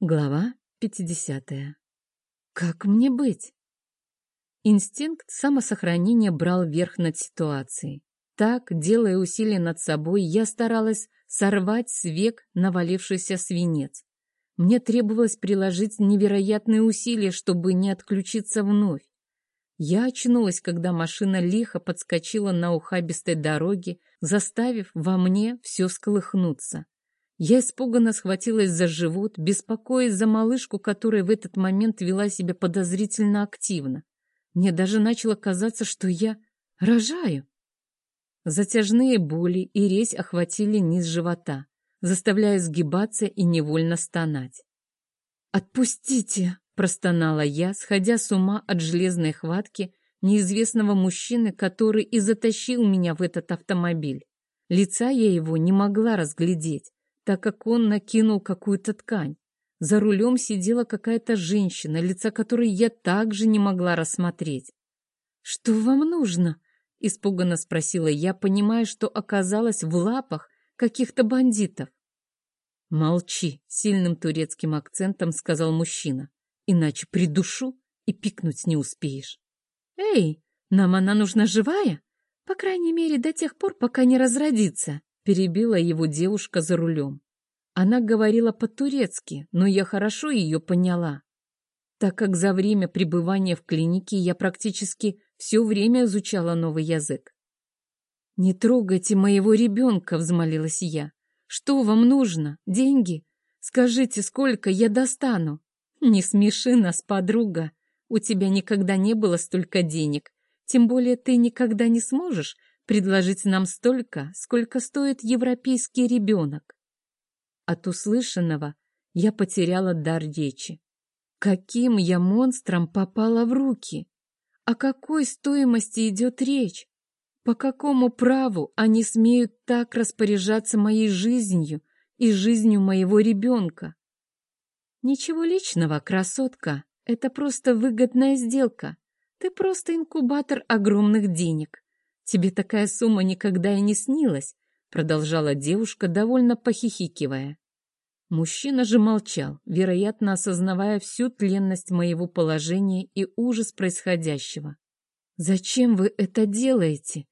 Глава 50. Как мне быть? Инстинкт самосохранения брал верх над ситуацией. Так, делая усилия над собой, я старалась сорвать с век навалившийся свинец. Мне требовалось приложить невероятные усилия, чтобы не отключиться вновь. Я очнулась, когда машина лихо подскочила на ухабистой дороге, заставив во мне все сколыхнуться. Я испуганно схватилась за живот, беспокоясь за малышку, которая в этот момент вела себя подозрительно активно. Мне даже начало казаться, что я рожаю. Затяжные боли и резь охватили низ живота, заставляя сгибаться и невольно стонать. «Отпустите!» — простонала я, сходя с ума от железной хватки неизвестного мужчины, который и затащил меня в этот автомобиль. Лица я его не могла разглядеть, так как он накинул какую-то ткань. За рулем сидела какая-то женщина, лица которой я также не могла рассмотреть. «Что вам нужно?» — испуганно спросила я, понимая, что оказалась в лапах каких-то бандитов. «Молчи», — сильным турецким акцентом сказал мужчина, «иначе придушу и пикнуть не успеешь». «Эй, нам она нужна живая? По крайней мере, до тех пор, пока не разродится», перебила его девушка за рулем. Она говорила по-турецки, но я хорошо ее поняла, так как за время пребывания в клинике я практически все время изучала новый язык. «Не трогайте моего ребенка», — взмолилась я. «Что вам нужно? Деньги? Скажите, сколько я достану?» «Не смеши нас, подруга. У тебя никогда не было столько денег. Тем более ты никогда не сможешь предложить нам столько, сколько стоит европейский ребенок. От услышанного я потеряла дар речи. Каким я монстром попала в руки? О какой стоимости идет речь? По какому праву они смеют так распоряжаться моей жизнью и жизнью моего ребенка? Ничего личного, красотка. Это просто выгодная сделка. Ты просто инкубатор огромных денег. «Тебе такая сумма никогда и не снилась», — продолжала девушка, довольно похихикивая. Мужчина же молчал, вероятно, осознавая всю тленность моего положения и ужас происходящего. «Зачем вы это делаете?»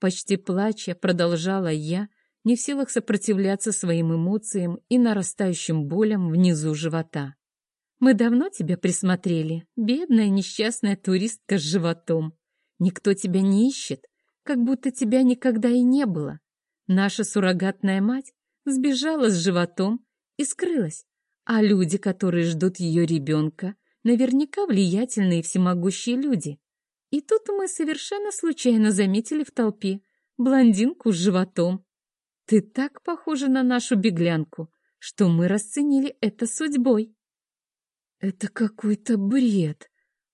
Почти плача продолжала я, не в силах сопротивляться своим эмоциям и нарастающим болям внизу живота. «Мы давно тебя присмотрели, бедная несчастная туристка с животом. Никто тебя не ищет, как будто тебя никогда и не было. Наша суррогатная мать сбежала с животом и скрылась, а люди, которые ждут ее ребенка, наверняка влиятельные и всемогущие люди. И тут мы совершенно случайно заметили в толпе блондинку с животом. Ты так похожа на нашу беглянку, что мы расценили это судьбой. Это какой-то бред,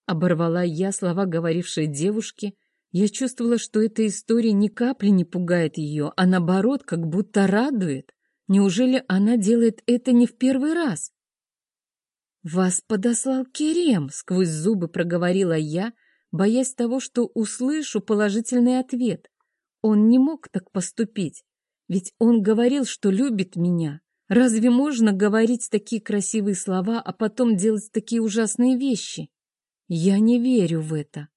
оборвала я слова говорившей девушки я чувствовала, что эта история ни капли не пугает ее, а наоборот, как будто радует. Неужели она делает это не в первый раз? «Вас подослал Керем», — сквозь зубы проговорила я, боясь того, что услышу положительный ответ. Он не мог так поступить, ведь он говорил, что любит меня. Разве можно говорить такие красивые слова, а потом делать такие ужасные вещи? Я не верю в это.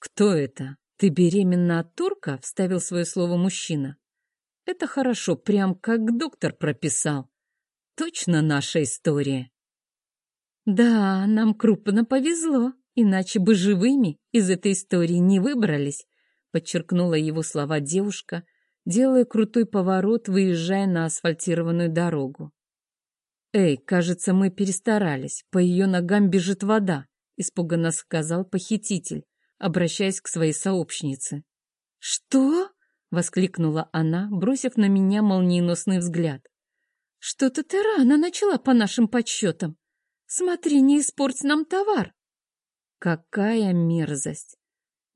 «Кто это? Ты беременна от турка?» — вставил свое слово мужчина. «Это хорошо, прям как доктор прописал. Точно наша история». «Да, нам крупно повезло, иначе бы живыми из этой истории не выбрались», — подчеркнула его слова девушка, делая крутой поворот, выезжая на асфальтированную дорогу. «Эй, кажется, мы перестарались, по ее ногам бежит вода», — испуганно сказал похититель обращаясь к своей сообщнице. «Что?» — воскликнула она, бросив на меня молниеносный взгляд. «Что-то ты рано начала по нашим подсчетам. Смотри, не испорть нам товар!» Какая мерзость!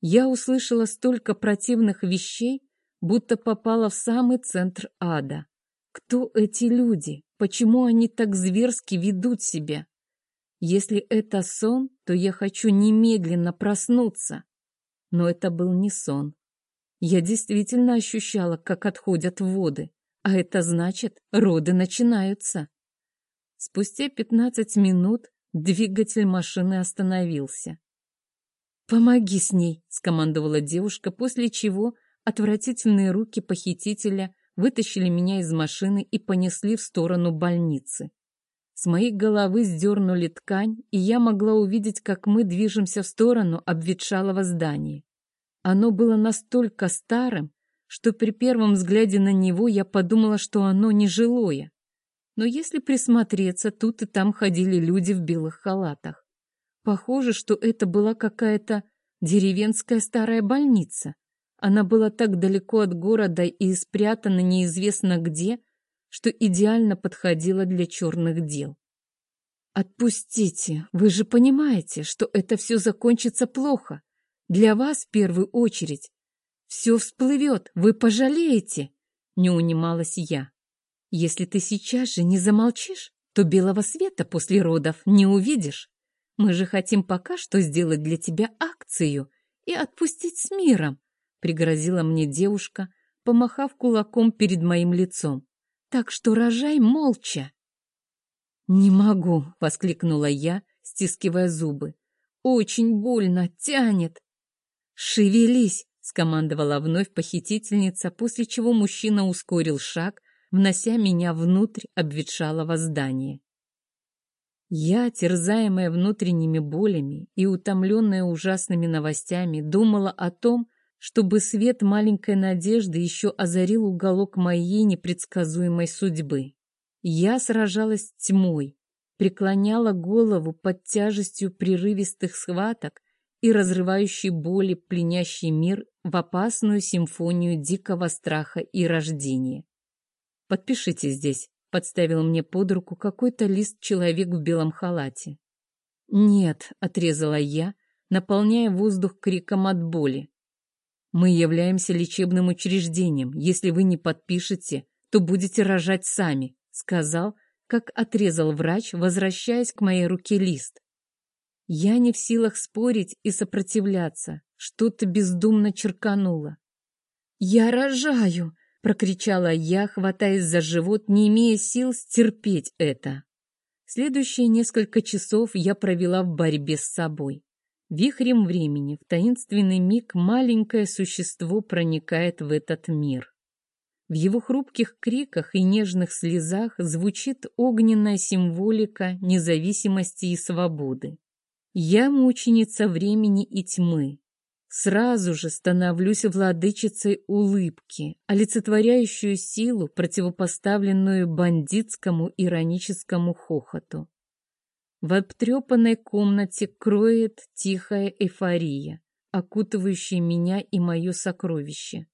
Я услышала столько противных вещей, будто попала в самый центр ада. Кто эти люди? Почему они так зверски ведут себя? Если это сон, то я хочу немедленно проснуться. Но это был не сон. Я действительно ощущала, как отходят воды, а это значит, роды начинаются. Спустя пятнадцать минут двигатель машины остановился. «Помоги с ней», — скомандовала девушка, после чего отвратительные руки похитителя вытащили меня из машины и понесли в сторону больницы. С моей головы сдернули ткань, и я могла увидеть, как мы движемся в сторону обветшалого здания. Оно было настолько старым, что при первом взгляде на него я подумала, что оно нежилое. Но если присмотреться, тут и там ходили люди в белых халатах. Похоже, что это была какая-то деревенская старая больница. Она была так далеко от города и спрятана неизвестно где, что идеально подходила для черных дел. «Отпустите! Вы же понимаете, что это все закончится плохо. Для вас в первую очередь. Все всплывет, вы пожалеете!» Не унималась я. Если ты сейчас же не замолчишь, то белого света после родов не увидишь. Мы же хотим пока что сделать для тебя акцию и отпустить с миром, пригрозила мне девушка, помахав кулаком перед моим лицом. Так что рожай молча. Не могу, воскликнула я, стискивая зубы. Очень больно, тянет. Шевелись, скомандовала вновь похитительница, после чего мужчина ускорил шаг, внося меня внутрь обветшалого здания. Я, терзаемая внутренними болями и утомленная ужасными новостями, думала о том, чтобы свет маленькой надежды еще озарил уголок моей непредсказуемой судьбы. Я сражалась с тьмой, преклоняла голову под тяжестью прерывистых схваток и разрывающей боли пленящий мир в опасную симфонию дикого страха и рождения. Подпишите здесь», — подставил мне под руку какой-то лист человек в белом халате. «Нет», — отрезала я, наполняя воздух криком от боли. «Мы являемся лечебным учреждением. Если вы не подпишете, то будете рожать сами», — сказал, как отрезал врач, возвращаясь к моей руке лист. Я не в силах спорить и сопротивляться, что-то бездумно черкануло. «Я рожаю!» прокричала я, хватаясь за живот, не имея сил стерпеть это. Следующие несколько часов я провела в борьбе с собой. Вихрем времени, в таинственный миг маленькое существо проникает в этот мир. В его хрупких криках и нежных слезах звучит огненная символика независимости и свободы. Я мученица времени и тьмы, Сразу же становлюсь владычицей улыбки, олицетворяющую силу, противопоставленную бандитскому ироническому хохоту. В обтрепанной комнате кроет тихая эйфория, окутывающая меня и мое сокровище.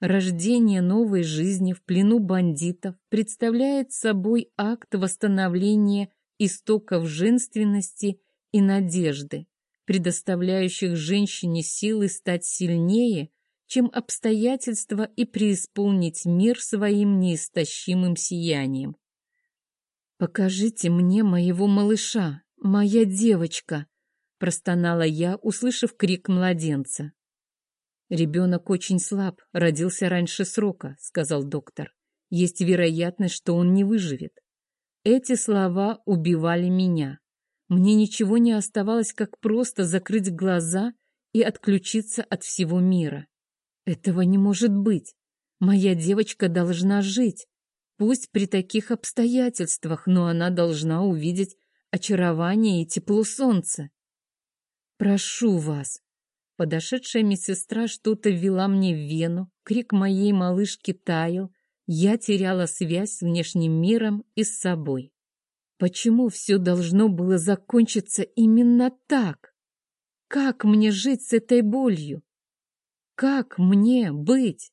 Рождение новой жизни в плену бандитов представляет собой акт восстановления истоков женственности и надежды, предоставляющих женщине силы стать сильнее, чем обстоятельства и преисполнить мир своим неистощимым сиянием. «Покажите мне моего малыша, моя девочка!» — простонала я, услышав крик младенца. «Ребенок очень слаб, родился раньше срока», — сказал доктор. «Есть вероятность, что он не выживет». Эти слова убивали меня. Мне ничего не оставалось, как просто закрыть глаза и отключиться от всего мира. Этого не может быть. Моя девочка должна жить. Пусть при таких обстоятельствах, но она должна увидеть очарование и тепло солнца. Прошу вас. Подошедшая медсестра что-то ввела мне в вену, крик моей малышки таял, я теряла связь с внешним миром и с собой. Почему все должно было закончиться именно так? Как мне жить с этой болью? Как мне быть?